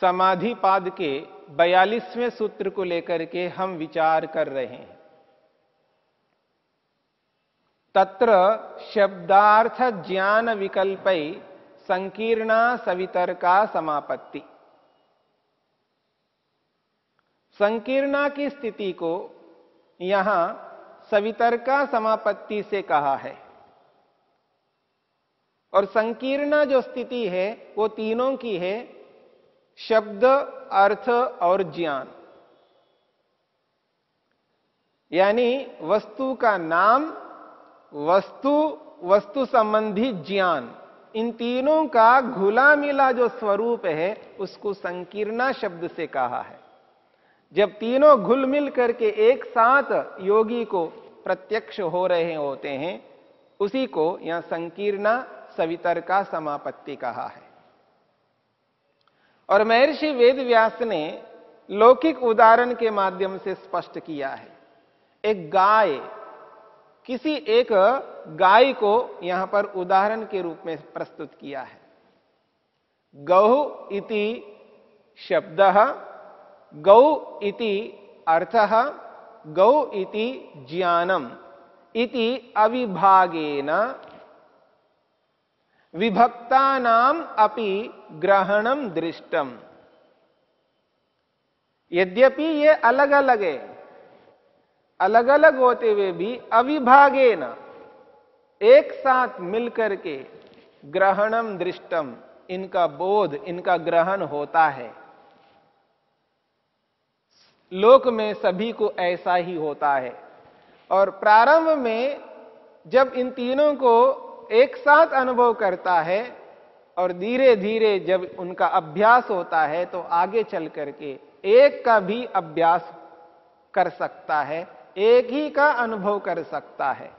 समाधि पाद के बयालीसवें सूत्र को लेकर के हम विचार कर रहे हैं। तत्र शब्दार्थ ज्ञान विकल्प संकीर्णा सवितर का समापत्ति। संकीर्णा की स्थिति को यहाँ सवितर का समापत्ति से कहा है। और संकीर्णा जो स्थिति है, वो तीनों की है शब्द, अर्थ और ज्ञान। यानी वस्तु का नाम, वस्तु वस्तु संबंधी ज्ञान। इन तीनों का घुला मिला जो स्वरूप है, उसको संकीर्णा शब्द से कहा है। जब तीनों घुल मिल करके एक साथ योगी को प्रत्यक्ष हो रहे होते हैं, उसी को यहाँ संकीर्णा सवितर का समापत्ति कहा है। और महर्षि वेद व्यास ने लौकिक उदाहरण के माध्यम से स्पष्ट किया है। एक गाय, किसी एक गाय को यहाँ पर उदाहरण के रूप में प्रस्तुत किया है। गौ इति शब्द, गौ इति अर्थ, गौ इति ज्ञानम इति अविभागेन विभक्ता नाम अपि ग्रहणम दृष्टम। यद्यपि ये अलग अलग है अलग अलग होते हुए भी अविभागे न एक साथ मिलकर के ग्रहणम दृष्टम, इनका बोध, इनका ग्रहण होता है। लोक में सभी को ऐसा ही होता है। और प्रारंभ में जब इन तीनों को एक साथ अनुभव करता है और धीरे धीरे जब उनका अभ्यास होता है तो आगे चल करके एक का भी अभ्यास कर सकता है, एक ही का अनुभव कर सकता है।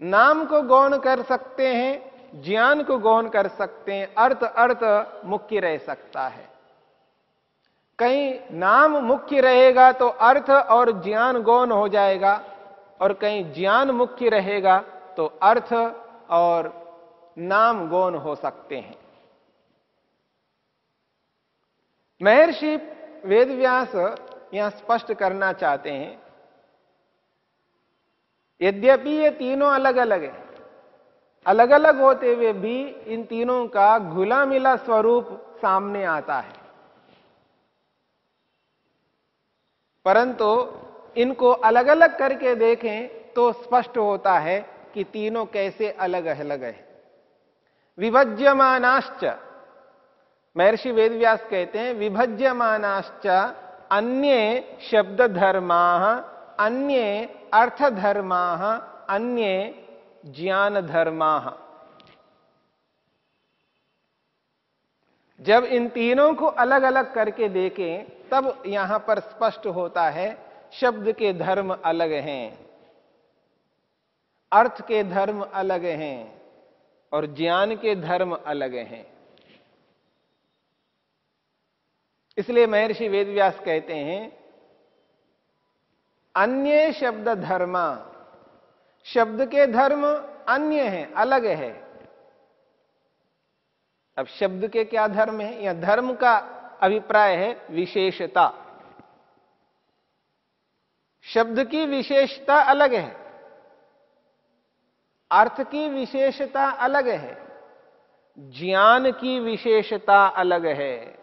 नाम को गौण कर सकते हैं, ज्ञान को गौण कर सकते हैं, अर्थ अर्थ मुख्य रह सकता है। कहीं नाम मुख्य रहेगा तो अर्थ और ज्ञान गौण हो जाएगा और कहीं ज्ञान मुख्य रहेगा तो अर्थ और नाम गौण हो सकते हैं। महर्षि वेदव्यास यहाँ स्पष्ट करना चाहते हैं, यद्यपि ये तीनों अलग अलग हैं अलग अलग होते हुए भी इन तीनों का घुला मिला स्वरूप सामने आता है। परंतु इनको अलग अलग करके देखें तो स्पष्ट होता है कि तीनों कैसे अलग अलग है। विभज्यमानाश्च, महर्षि वेदव्यास कहते हैं, विभज्यमानाश्च अन्य शब्द धर्मा अन्य अर्थ धर्मा अन्य ज्ञान धर्मा जब इन तीनों को अलग अलग करके देखें, तब यहाँ पर स्पष्ट होता है, शब्द के धर्म अलग हैं। अर्थ के धर्म अलग हैं और ज्ञान के धर्म अलग हैं। इसलिए महर्षि वेदव्यास कहते हैं, अन्य शब्द धर्मा, शब्द के धर्म अन्य हैं, अलग है। अब शब्द के क्या धर्म है? या धर्म का अभिप्राय है विशेषता। शब्द की विशेषता अलग है। अर्थ की विशेषता अलग है, ज्ञान की विशेषता अलग है।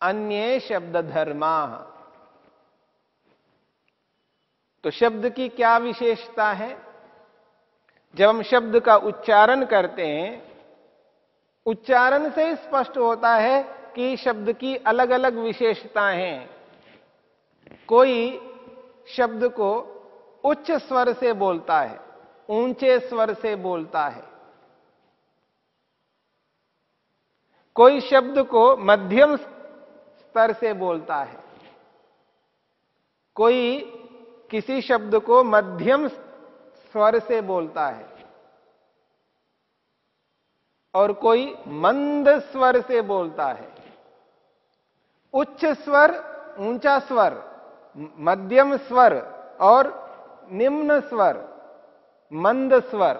अन्य शब्द धर्मा। तो शब्द की क्या विशेषता है? जब हम शब्द का उच्चारण करते हैं, उच्चारण से स्पष्ट होता है कि शब्द की अलग अलग विशेषताएँ हैं। कोई शब्द को उच्च स्वर से बोलता है, ऊँचे स्वर से बोलता है। कोई शब्द को मध्यम स्तर से बोलता है। कोई किसी शब्द को मध्यम स्वर से बोलता है। और कोई मंद स्वर से बोलता है। उच्च स्वर, ऊँचा स्वर, मध्यम स्वर और निम्न स्वर, मंद स्वर।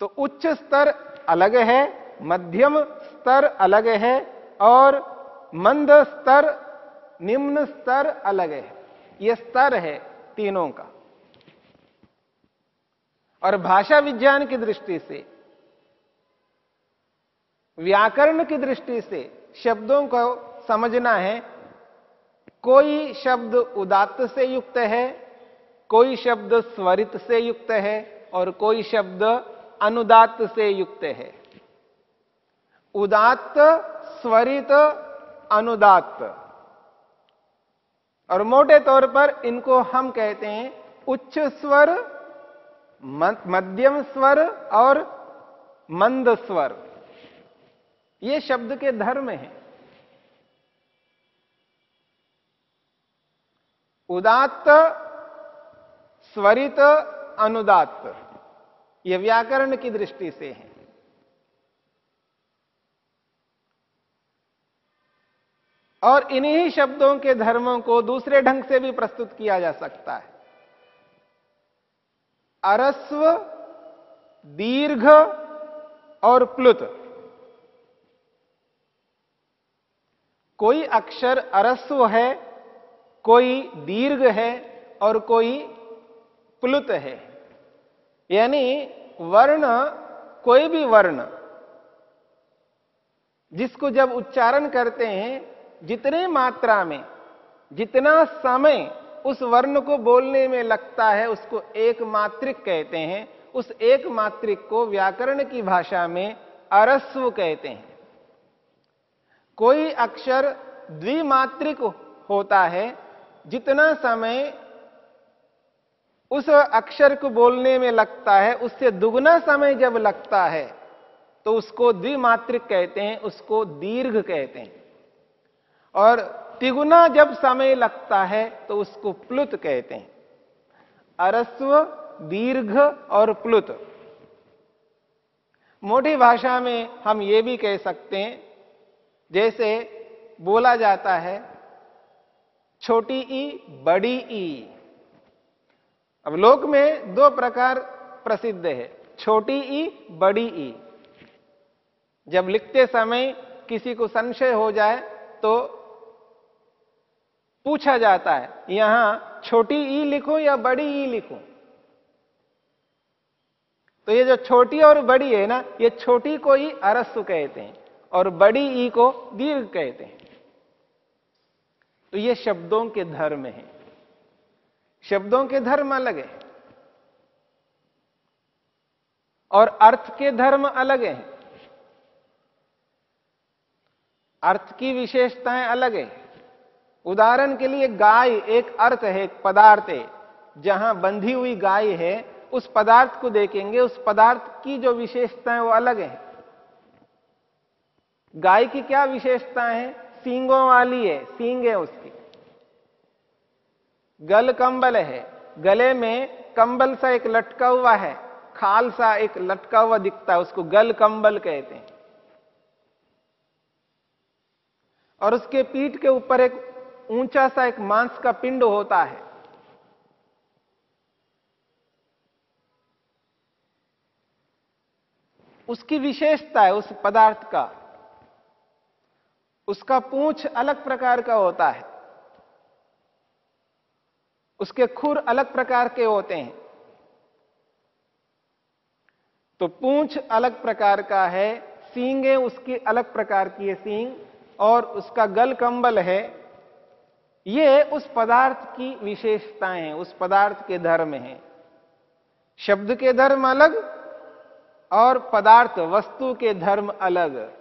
तो उच्च स्तर अलग है, मध्यम स्तर अलग है और मंद स्तर, निम्न स्तर अलग है। यह स्तर है तीनों का। और भाषा विज्ञान की दृष्टि से, व्याकरण की दृष्टि से शब्दों को समझना है। कोई शब्द उदात्त से युक्त है कोई शब्द स्वरित से युक्त है और कोई शब्द अनुदात से युक्त है। उदात्त, स्वरित अनुदात और मोटे तौर पर इनको हम कहते हैं उच्च स्वर मध्यम स्वर और मंद स्वर। ये शब्द के धर्म हैं। उदात्त स्वरित अनुदात्त। यह व्याकरण की दृष्टि से है। और इन्हीं शब्दों के धर्मों को दूसरे ढंग से भी प्रस्तुत किया जा सकता है। अरस्व, दीर्घ और प्लुत। कोई अक्षर अरस्व है, कोई दीर्घ है और कोई प्लुत है। यानी वर्ण, कोई भी वर्ण, जिसको जब उच्चारण करते हैं, जितने मात्रा में, जितना समय उस वर्ण को बोलने में लगता है, उसको एक मात्रिक कहते हैं। उस एक मात्रिक को व्याकरण की भाषा में अरस्व कहते हैं। कोई अक्षर द्विमात्रिक होता है, जितना समय उस अक्षर को बोलने में लगता है, उससे दुगना समय जब लगता है तो उसको द्विमात्रिक कहते हैं, उसको दीर्घ कहते हैं। और तिगुना जब समय लगता है तो उसको प्लुत कहते हैं। अरस्व, दीर्घ और प्लुत। मोटी भाषा में हम ये भी कह सकते हैं, जैसे बोला जाता है, छोटी ई, बड़ी ई। अब लोक में दो प्रकार प्रसिद्ध है, छोटी ई, बड़ी ई। जब लिखते समय किसी को संशय हो जाए तो पूछा जाता है, यहाँ छोटी ई लिखो या बड़ी ई लिखो? तो ये जो छोटी और बड़ी है ना, ये छोटी को ही अरस्व कहते हैं, और बड़ी ई को दीर्घ कहते हैं। तो ये शब्दों के धर्म हैं। शब्दों के धर्म अलग है। और अर्थ के धर्म अलग हैं। अर्थ की विशेषताएँ अलग है। उदाहरण के लिए गाय एक अर्थ है, एक पदार्थ है। जहाँ बंधी हुई गाय है, उस पदार्थ को देखेंगे, उस पदार्थ की जो विशेषताएँ वो अलग है। गाय की क्या विशेषताएँ हैं? सींगों वाली है, सींग है उसकी। गल कंबल है। गले में कंबल सा एक लटका हुआ है। खाल सा एक लटका हुआ दिखता है, उसको गल कंबल कहते हैं। और उसके पीठ के ऊपर एक ऊँचा सा एक मांस का पिंड होता है। उसकी विशेषता है उस पदार्थ का। उसका पूंछ अलग प्रकार का होता है। उसके खुर अलग प्रकार के होते हैं। तो पूंछ अलग प्रकार का है, सींगे उसकी अलग प्रकार की है सींग, और उसका गल कंबल है। ये उस पदार्थ की विशेषताएँ हैं, उस पदार्थ के धर्म हैं। शब्द के धर्म अलग और पदार्थ वस्तु के धर्म अलग।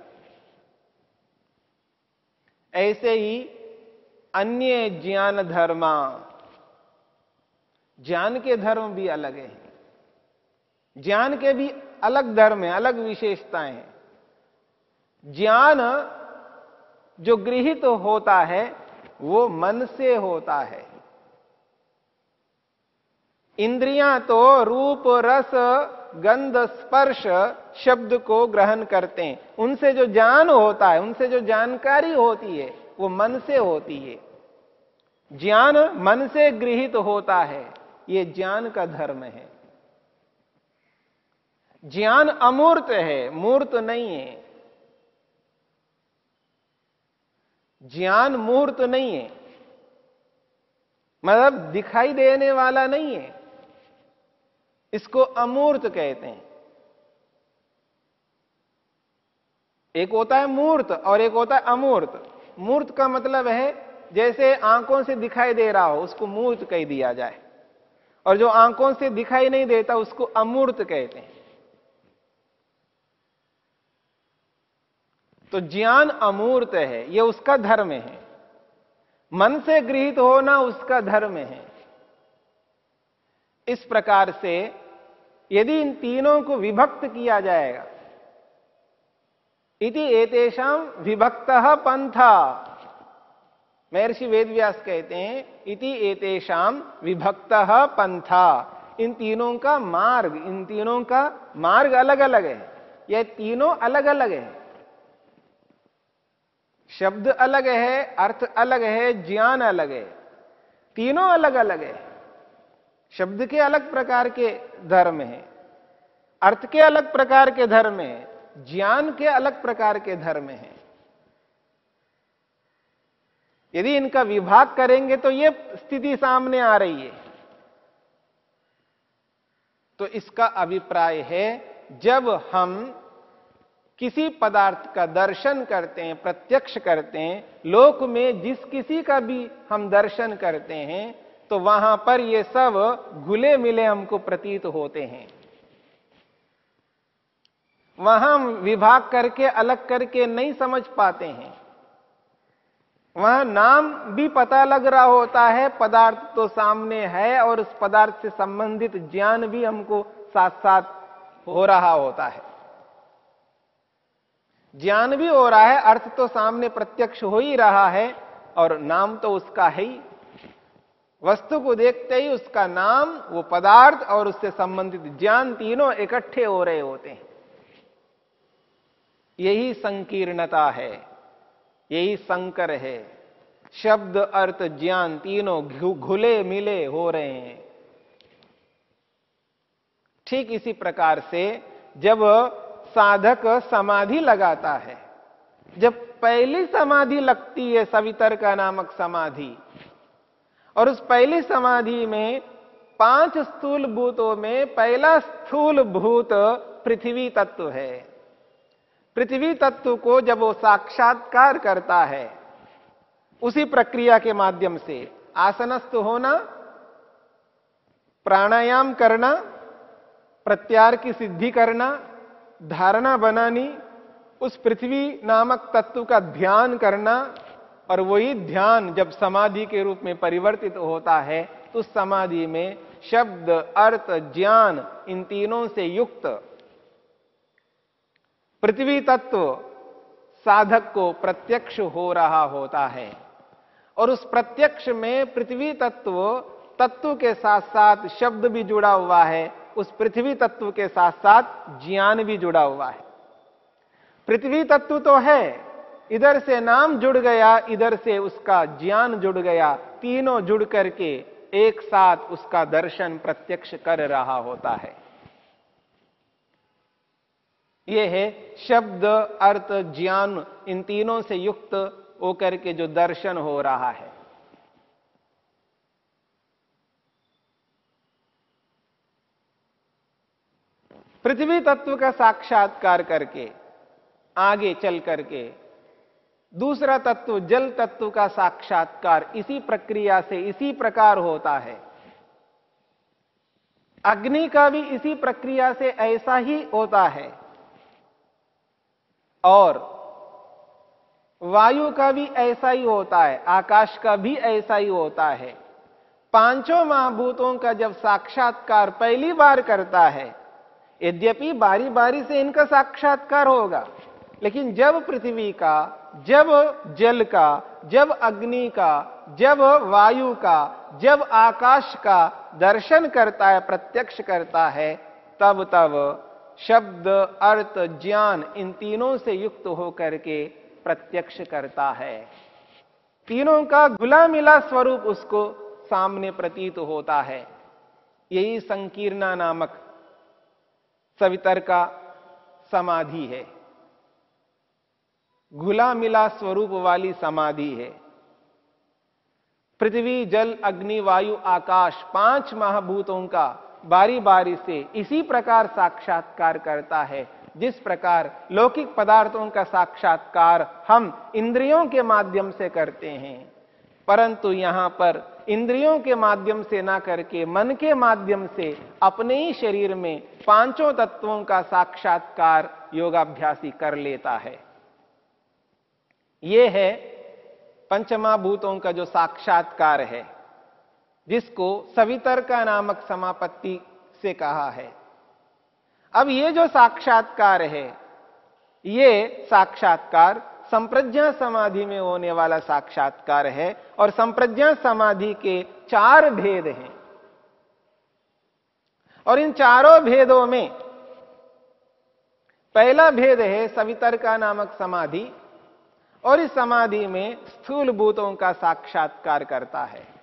ऐसे ही अन्य ज्ञान धर्मा ज्ञान के धर्म भी अलग हैं। ज्ञान के भी अलग धर्म है, अलग विशेषताएँ हैं। ज्ञान जो गृहित तो होता है, वो मन से होता है। इंद्रियाँ तो रूप, रस, गंध, स्पर्श शब्द को ग्रहण करते हैं। उनसे जो ज्ञान होता है, उनसे जो जानकारी होती है, वो मन से होती है। ज्ञान मन से गृहित होता है। ये ज्ञान का धर्म है। ज्ञान अमूर्त है, मूर्त नहीं है। ज्ञान मूर्त नहीं है। मतलब दिखाई देने वाला नहीं है। इसको अमूर्त कहते हैं। एक होता है मूर्त और एक होता है अमूर्त। मूर्त का मतलब है जैसे आँखों से दिखाई दे रहा हो, उसको मूर्त कह दिया जाए। और जो आँखों से दिखाई नहीं देता, उसको अमूर्त कहते हैं। तो ज्ञान अमूर्त है यह उसका धर्म है। मन से गृहित होना उसका धर्म है। इस प्रकार से यदि इन तीनों को विभक्त किया जाएगा, इति एतेषाम विभक्त पंथा। महर्षि वेदव्यास कहते हैं, इति एतेषाम विभक्त पंथा। इन तीनों का मार्ग, इन तीनों का मार्ग अलग अलग है। यह तीनों अलग अलग है। शब्द अलग है, अर्थ अलग है, ज्ञान अलग है। तीनों अलग अलग है। शब्द के अलग प्रकार के धर्म है। अर्थ के अलग प्रकार के धर्म है। ज्ञान के अलग प्रकार के धर्म है। यदि इनका विभाग करेंगे तो यह स्थिति सामने आ रही है। तो इसका अभिप्राय है, जब हम किसी पदार्थ का दर्शन करते हैं, प्रत्यक्ष करते हैं, लोक में जिस किसी का भी हम दर्शन करते हैं तो वहाँ पर ये सब घुले मिले हमको प्रतीत होते हैं। वहाँ विभाग करके अलग करके नहीं समझ पाते हैं। वहाँ नाम भी पता लग रहा होता है, पदार्थ तो सामने है और उस पदार्थ से संबंधित ज्ञान भी हमको साथ साथ हो रहा होता है। ज्ञान भी हो रहा है, अर्थ तो सामने प्रत्यक्ष हो ही रहा है और नाम तो उसका है ही। वस्तु को देखते ही उसका नाम, वो पदार्थ और उससे संबंधित ज्ञान तीनों इकट्ठे हो रहे होते हैं। यही संकीर्णता है। यही संकर है। शब्द, अर्थ, ज्ञान तीनों घुले मिले हो रहे हैं। ठीक इसी प्रकार से जब साधक समाधि लगाता है, जब पहली समाधि लगती है सवितर का नामक समाधि, और उस पहली समाधि में पाँच स्थूल भूतों में पहला स्थूल भूत पृथ्वी तत्व है। पृथ्वी तत्व को जब वो साक्षात्कार करता है, उसी प्रक्रिया के माध्यम से आसनस्थ होना, प्राणायाम करना प्रत्यार की सिद्धि करना, धारणा बनानी, उस पृथ्वी नामक तत्व का ध्यान करना, और वही ध्यान जब समाधि के रूप में परिवर्तित होता है तो समाधि में शब्द, अर्थ, ज्ञान इन तीनों से युक्त पृथ्वी तत्व साधक को प्रत्यक्ष हो रहा होता है। और उस प्रत्यक्ष में पृथ्वी तत्व तत्व के साथ साथ शब्द भी जुड़ा हुआ है। उस पृथ्वी तत्व के साथ साथ ज्ञान भी जुड़ा हुआ है। पृथ्वी तत्व तो है, इधर से नाम जुड़ गया, इधर से उसका ज्ञान जुड़ गया। तीनों जुड़ करके एक साथ उसका दर्शन प्रत्यक्ष कर रहा होता है। यह है शब्द, अर्थ, ज्ञान, इन तीनों से युक्त होकर के जो दर्शन हो रहा है। पृथ्वी तत्व का साक्षात्कार करके, आगे चल करके, दूसरा तत्व, जल तत्व का साक्षात्कार इसी प्रक्रिया से इसी प्रकार होता है। अग्नि का भी इसी प्रक्रिया से ऐसा ही होता है। और। वायु का भी ऐसा ही होता है, आकाश का भी ऐसा ही होता है। पाँचों महाभूतों का जब साक्षात्कार पहली बार करता है, यद्यपि बारी बारी से इनका साक्षात्कार होगा, लेकिन जब पृथ्वी का, जब जल का, जब अग्नि का, जब वायु का, जब आकाश का दर्शन करता है, प्रत्यक्ष करता है तब तब शब्द, अर्थ, ज्ञान इन तीनों से युक्त होकर के प्रत्यक्ष करता है। तीनों का गुला मिला स्वरूप उसको सामने प्रतीत होता है। यही संकीर्णा नामक सवितर का समाधि है। घुला मिला स्वरूप वाली समाधि है। पृथ्वी, जल, अग्नि, वायु, आकाश पाँच महाभूतों का बारी बारी से इसी प्रकार साक्षात्कार करता है, जिस प्रकार लौकिक पदार्थों का साक्षात्कार हम इंद्रियों के माध्यम से करते हैं। परंतु यहाँ पर इंद्रियों के माध्यम से ना करके मन के माध्यम से अपने ही शरीर में पाँचों तत्वों का साक्षात्कार योगाभ्यासी कर लेता है। यह है पंचमा भूतों का जो साक्षात्कार है। जिसको सवितर का नामक समापत्ति से कहा है। अब ये जो साक्षात्कार है, ये साक्षात्कार संप्रज्ञा समाधि में होने वाला साक्षात्कार है और संप्रज्ञा समाधि के चार भेद हैं। और इन चारों भेदों में पहला भेद है सवितर का नामक समाधि और इस समाधि में स्थूल भूतों का साक्षात्कार करता है।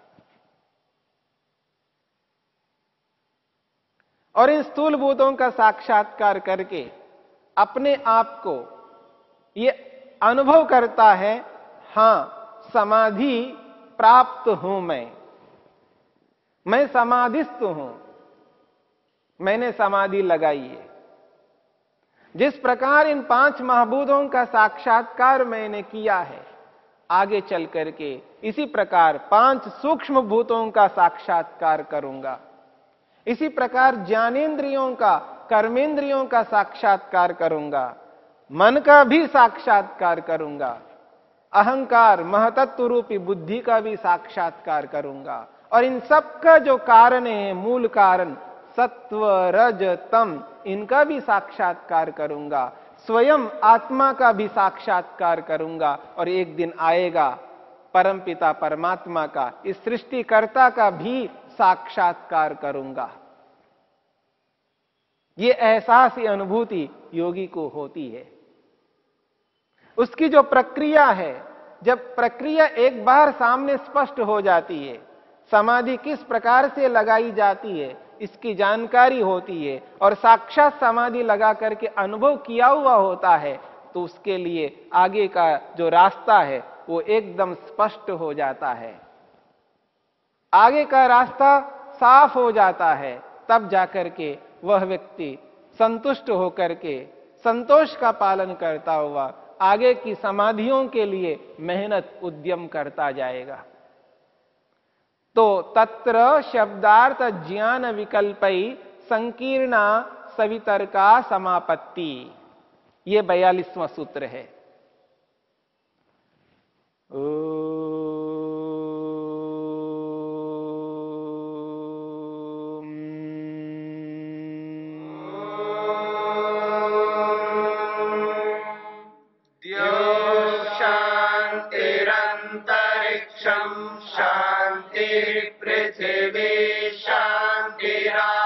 और इन स्थूल भूतों का साक्षात्कार करके अपने आप को ये अनुभव करता है, हाँ, समाधि प्राप्त हूँ मैं। मैं समाधिस्थ हूँ। मैंने समाधि लगाई है। जिस प्रकार इन पाँच महबूदों का साक्षात्कार मैंने किया है, आगे चल करके इसी प्रकार पाँच सूक्ष्म भूतों का साक्षात्कार करूँगा। इसी प्रकार ज्ञानेन्द्रियों का, कर्मेंद्रियों का साक्षात्कार करूँगा। मन का भी साक्षात्कार करूँगा। अहंकार महतत्व रूपी बुद्धि का भी साक्षात्कार करूँगा। और इन सब का जो कारण है, मूल कारण, सत्व, रज, तम, इनका भी साक्षात्कार करूँगा। स्वयं आत्मा का भी साक्षात्कार करूँगा और एक दिन आएगा, परमपिता परमात्मा का, इस सृष्टिकर्ता का भी साक्षात्कार करूँगा। ये एहसास, ये अनुभूति योगी को होती है। उसकी जो प्रक्रिया है, जब प्रक्रिया एक बार सामने स्पष्ट हो जाती है, समाधि किस प्रकार से लगाई जाती है, इसकी जानकारी होती है, और साक्षात समाधि लगा करके अनुभव किया हुआ होता है तो उसके लिए आगे का जो रास्ता है, वो एकदम स्पष्ट हो जाता है। आगे का रास्ता साफ़ हो जाता है, तब जाकर के वह व्यक्ति संतुष्ट होकर के संतोष का पालन करता हुआ आगे की समाधियों के लिए मेहनत उद्यम करता जाएगा। तो तत्र शब्दार्थ ज्ञान विकल्प संकीर्ण सवितर का समापत्ति। ये बयालीसवां सूत्र है। ओ शान्तिरा